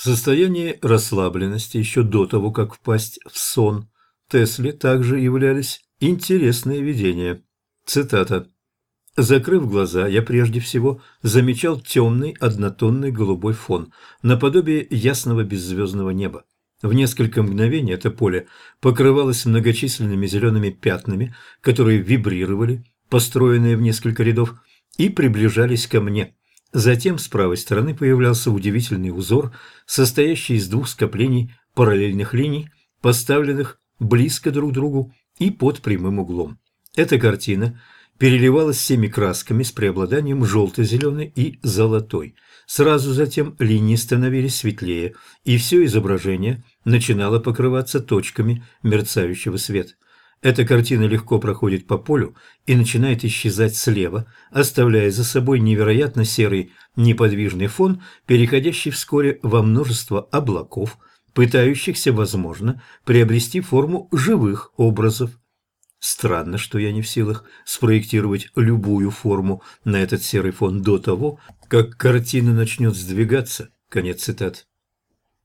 В состоянии расслабленности еще до того, как впасть в сон, Тесле также являлись интересные видения. Цитата. Закрыв глаза, я прежде всего замечал темный однотонный голубой фон, наподобие ясного беззвездного неба. В несколько мгновений это поле покрывалось многочисленными зелеными пятнами, которые вибрировали, построенные в несколько рядов, и приближались ко мне. Затем с правой стороны появлялся удивительный узор, состоящий из двух скоплений параллельных линий, поставленных близко друг к другу и под прямым углом. Эта картина переливалась всеми красками с преобладанием желто-зеленой и золотой. Сразу затем линии становились светлее, и все изображение начинало покрываться точками мерцающего света. Эта картина легко проходит по полю и начинает исчезать слева, оставляя за собой невероятно серый неподвижный фон, переходящий вскоре во множество облаков, пытающихся, возможно, приобрести форму живых образов. Странно, что я не в силах спроектировать любую форму на этот серый фон до того, как картина начнет сдвигаться. Конец цитат.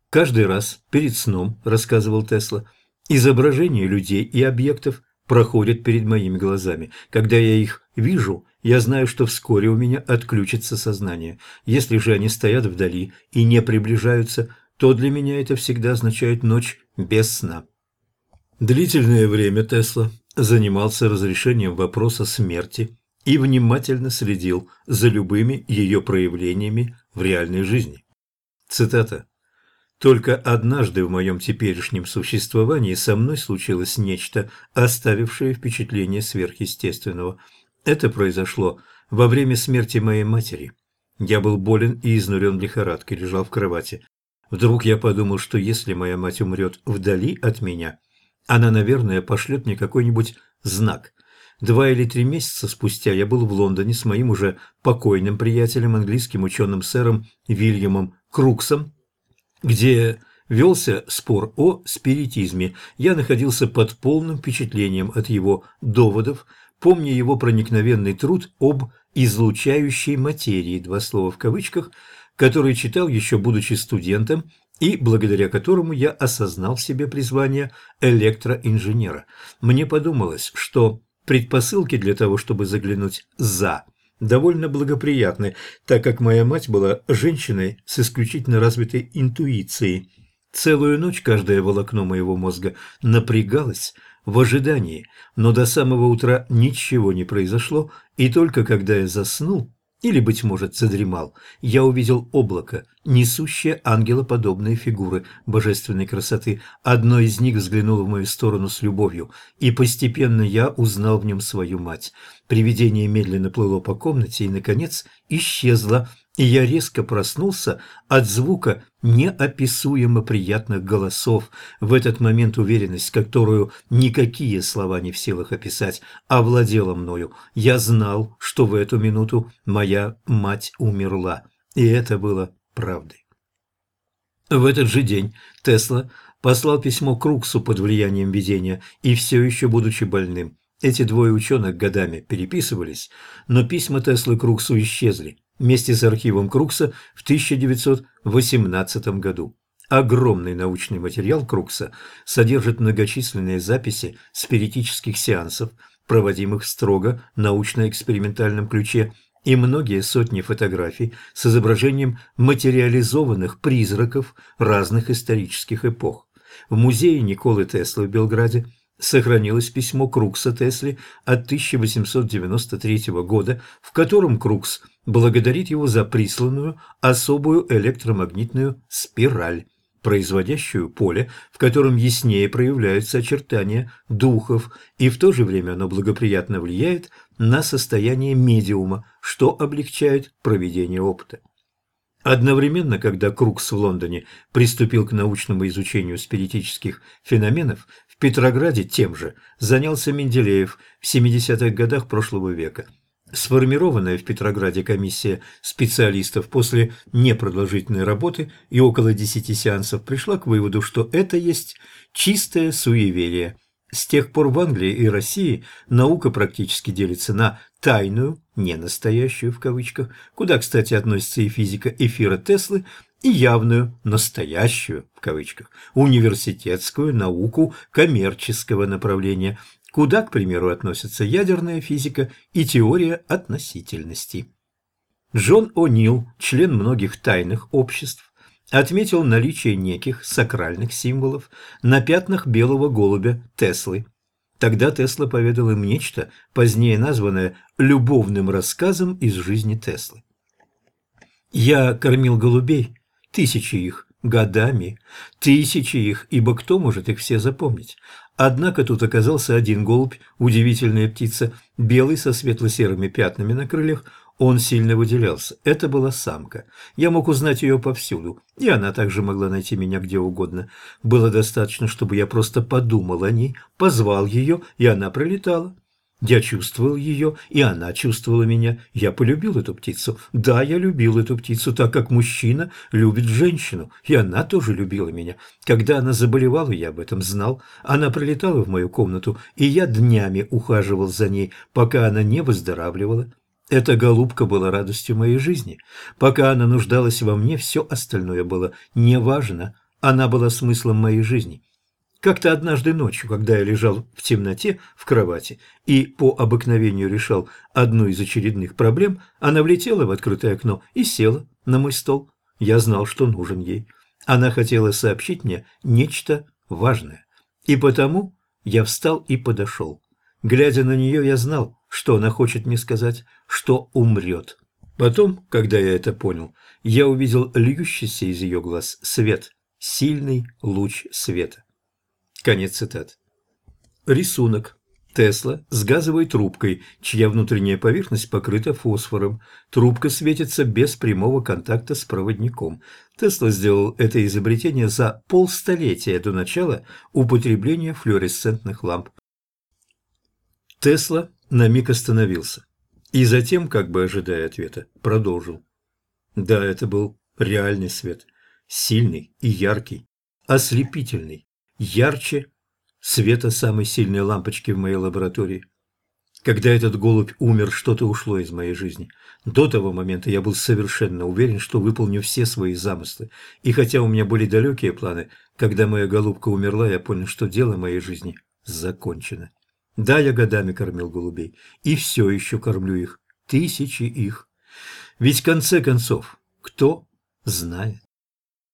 Каждый раз перед сном, рассказывал Тесла, изображения людей и объектов проходят перед моими глазами. Когда я их вижу, я знаю, что вскоре у меня отключится сознание. Если же они стоят вдали и не приближаются, то для меня это всегда означает ночь без сна. Длительное время Тесла занимался разрешением вопроса смерти и внимательно следил за любыми ее проявлениями в реальной жизни. Цитата. «Только однажды в моем теперешнем существовании со мной случилось нечто, оставившее впечатление сверхъестественного. Это произошло во время смерти моей матери. Я был болен и изнурен лихорадкой, лежал в кровати. Вдруг я подумал, что если моя мать умрет вдали от меня – она, наверное, пошлет мне какой-нибудь знак. Два или три месяца спустя я был в Лондоне с моим уже покойным приятелем, английским ученым сэром Вильямом Круксом, где велся спор о спиритизме. Я находился под полным впечатлением от его доводов, помня его проникновенный труд об излучающей материи, два слова в кавычках, который читал еще будучи студентом и благодаря которому я осознал в себе призвание электроинженера. Мне подумалось, что предпосылки для того, чтобы заглянуть «за», довольно благоприятны, так как моя мать была женщиной с исключительно развитой интуицией. Целую ночь каждое волокно моего мозга напрягалось в ожидании, но до самого утра ничего не произошло, и только когда я заснул, или, быть может, задремал, я увидел облако, несущее ангелоподобные фигуры божественной красоты. Одно из них взглянуло в мою сторону с любовью, и постепенно я узнал в нем свою мать. Привидение медленно плыло по комнате и, наконец, исчезло, и я резко проснулся от звука неописуемо приятных голосов. В этот момент уверенность, которую никакие слова не в силах описать, овладела мною. Я знал, что в эту минуту моя мать умерла, и это было правдой. В этот же день Тесла послал письмо Круксу под влиянием видения и все еще будучи больным. Эти двое ученых годами переписывались, но письма Теслы Круксу исчезли вместе с архивом Крукса в 1918 году. Огромный научный материал Крукса содержит многочисленные записи спиритических сеансов, проводимых строго научно-экспериментальном ключе, и многие сотни фотографий с изображением материализованных призраков разных исторических эпох. В музее Николы Теслы в Белграде сохранилось письмо Крукса Тесли от 1893 года, в котором Крукс благодарит его за присланную особую электромагнитную спираль, производящую поле, в котором яснее проявляются очертания духов, и в то же время оно благоприятно влияет на состояние медиума, что облегчает проведение опыта. Одновременно, когда Крукс в Лондоне приступил к научному изучению спиритических феноменов, в Петрограде тем же занялся Менделеев в 70-х годах прошлого века. Сформированная в Петрограде комиссия специалистов после непродолжительной работы и около 10 сеансов пришла к выводу, что это есть чистое суеверие – с тех пор в Англии и России наука практически делится на тайную, не настоящую в кавычках, куда, кстати, относится и физика эфира Теслы, и явную, настоящую, в кавычках, университетскую науку коммерческого направления, куда, к примеру, относятся ядерная физика и теория относительности. Джон О'Нил, член многих тайных обществ, отметил наличие неких сакральных символов на пятнах белого голубя Теслы. Тогда Тесла поведал им нечто, позднее названное «любовным рассказом из жизни Теслы». «Я кормил голубей, тысячи их, годами, тысячи их, ибо кто может их все запомнить? Однако тут оказался один голубь, удивительная птица, белый со светло-серыми пятнами на крыльях, он сильно выделялся. Это была самка. Я мог узнать ее повсюду, и она также могла найти меня где угодно. Было достаточно, чтобы я просто подумал о ней, позвал ее, и она прилетала. Я чувствовал ее, и она чувствовала меня. Я полюбил эту птицу. Да, я любил эту птицу, так как мужчина любит женщину, и она тоже любила меня. Когда она заболевала, я об этом знал. Она прилетала в мою комнату, и я днями ухаживал за ней, пока она не выздоравливала. Эта голубка была радостью моей жизни. Пока она нуждалась во мне, все остальное было неважно. Она была смыслом моей жизни. Как-то однажды ночью, когда я лежал в темноте в кровати и по обыкновению решал одну из очередных проблем, она влетела в открытое окно и села на мой стол. Я знал, что нужен ей. Она хотела сообщить мне нечто важное. И потому я встал и подошел. Глядя на нее, я знал, что она хочет мне сказать, что умрет. Потом, когда я это понял, я увидел льющийся из ее глаз свет, сильный луч света. Конец цитат. Рисунок. Тесла с газовой трубкой, чья внутренняя поверхность покрыта фосфором. Трубка светится без прямого контакта с проводником. Тесла сделал это изобретение за полстолетия до начала употребления флуоресцентных ламп. Тесла на миг остановился и затем, как бы ожидая ответа, продолжил. Да, это был реальный свет, сильный и яркий, ослепительный, ярче света самой сильной лампочки в моей лаборатории. Когда этот голубь умер, что-то ушло из моей жизни. До того момента я был совершенно уверен, что выполню все свои замыслы. И хотя у меня были далекие планы, когда моя голубка умерла, я понял, что дело моей жизни закончено. Да, я годами кормил голубей, и все еще кормлю их, тысячи их. Ведь в конце концов, кто знает?